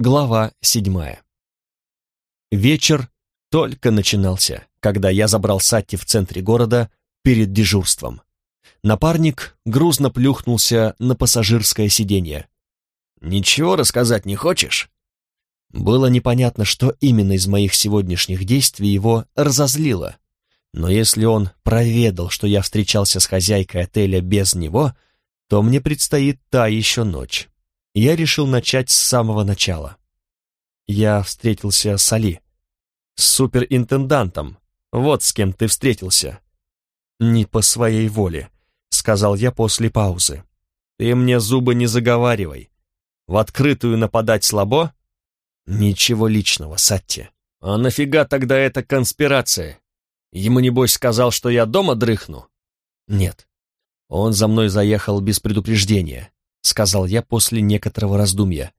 Глава седьмая. Вечер только начинался, когда я забрал Сатти в центре города перед дежурством. Напарник грузно плюхнулся на пассажирское сиденье. «Ничего рассказать не хочешь?» Было непонятно, что именно из моих сегодняшних действий его разозлило. Но если он проведал, что я встречался с хозяйкой отеля без него, то мне предстоит та еще ночь. Я решил начать с самого начала. Я встретился с Али, с суперинтендантом. Вот с кем ты встретился. Не по своей воле, сказал я после паузы. Ты мне зубы не заговаривай. В открытую нападать слабо? Ничего личного, Сатти. А нафига тогда эта конспирация? Ему, небось, сказал, что я дома дрыхну? Нет. Он за мной заехал без предупреждения, сказал я после некоторого раздумья.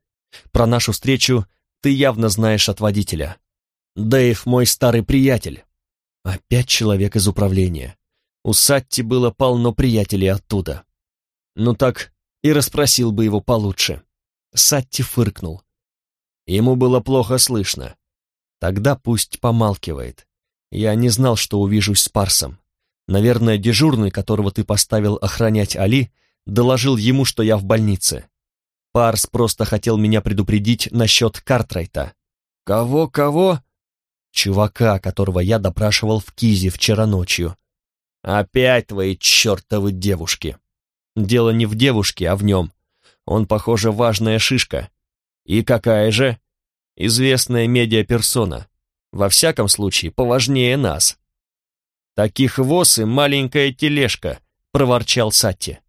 Про нашу встречу ты явно знаешь от водителя. Дэйв мой старый приятель. Опять человек из управления. У Сатти было полно приятелей оттуда. Ну так и расспросил бы его получше. Сатти фыркнул. Ему было плохо слышно. Тогда пусть помалкивает. Я не знал, что увижусь с Парсом. Наверное, дежурный, которого ты поставил охранять Али, доложил ему, что я в больнице. Парс просто хотел меня предупредить насчет Картрайта. Кого, кого? Чувака, которого я допрашивал в Кизе вчера ночью. Опять твои чертовы девушки. Дело не в девушке, а в нем. Он, похоже, важная шишка. И какая же? Известная медиаперсона. Во всяком случае, поважнее нас. Таких воз и маленькая тележка, проворчал Сатти.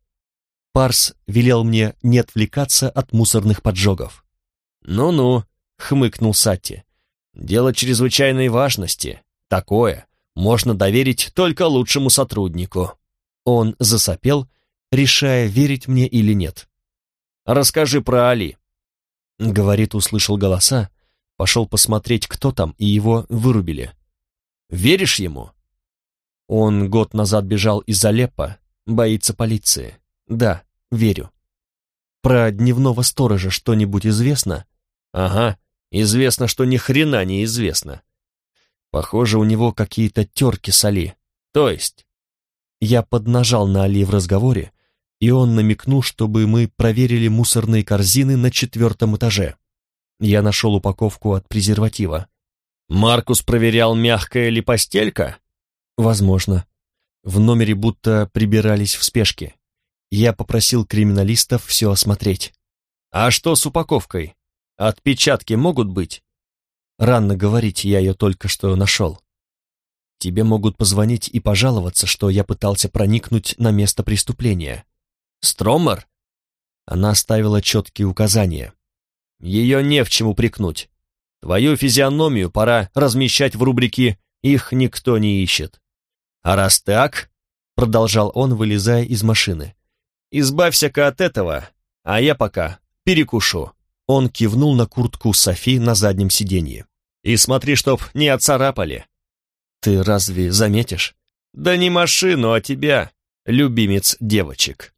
Парс велел мне не отвлекаться от мусорных поджогов. «Ну-ну», — хмыкнул Сатти, — «дело чрезвычайной важности. Такое можно доверить только лучшему сотруднику». Он засопел, решая, верить мне или нет. «Расскажи про Али». Говорит, услышал голоса, Пошел посмотреть, кто там, и его вырубили. Веришь ему? Он год назад бежал из Алеппо, боится полиции. Да, верю. Про дневного сторожа что-нибудь известно? Ага, известно, что ни хрена не известно. Похоже, у него какие-то терки с Али. То есть? Я поднажал на Али в разговоре, и он намекнул, чтобы мы проверили мусорные корзины на четвертом этаже. Я нашел упаковку от презерватива. Маркус проверял, мягкая ли постелька? Возможно. В номере будто прибирались в спешке. Я попросил криминалистов все осмотреть. А что с упаковкой? Отпечатки могут быть? Рано говорить, я ее только что нашел. Тебе могут позвонить и пожаловаться, что я пытался проникнуть на место преступления. Стромер? Она оставила четкие указания. Ее не в чем упрекнуть. Твою физиономию пора размещать в рубрике «Их никто не ищет». А раз так, продолжал он, вылезая из машины, избавься-ка от этого, а я пока перекушу. Он кивнул на куртку Софи на заднем сиденье. И смотри, чтоб не отцарапали. Ты разве заметишь? Да не машину, а тебя, любимец девочек.